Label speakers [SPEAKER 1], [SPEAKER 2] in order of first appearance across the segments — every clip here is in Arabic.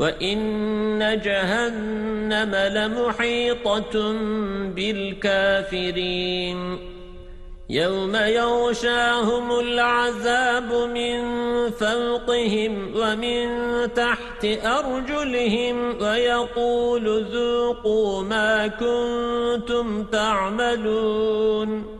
[SPEAKER 1] وَإِنَّ جَهَنَّمَ لَمُحِيطَةٌ بِالْكَافِرِينَ يَوْمَ يَغْشَاهُمُ الْعَذَابُ مِنْ فَوْقِهِمْ وَمِنْ تَحْتِ أَرْجُلِهِمْ وَيَقُولُ ذُوقُوا مَا كُنْتُمْ تَعْمَلُونَ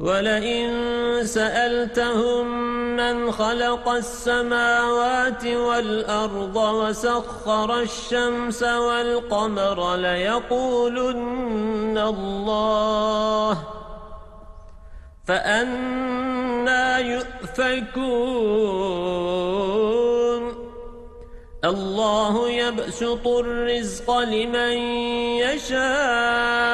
[SPEAKER 1] ولئن سألتهم من خلق السماوات والأرض وسخر الشمس والقمر ليقولن الله فأنا يؤفكون. الله يبسط الرزق لمن يشاء.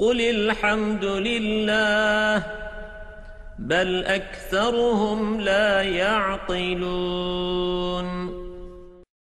[SPEAKER 1] قل الحمد لله بل أكثرهم لا يعقلون